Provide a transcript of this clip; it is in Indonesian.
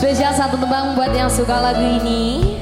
Spesial satu tembang buat yang suka lagu ini.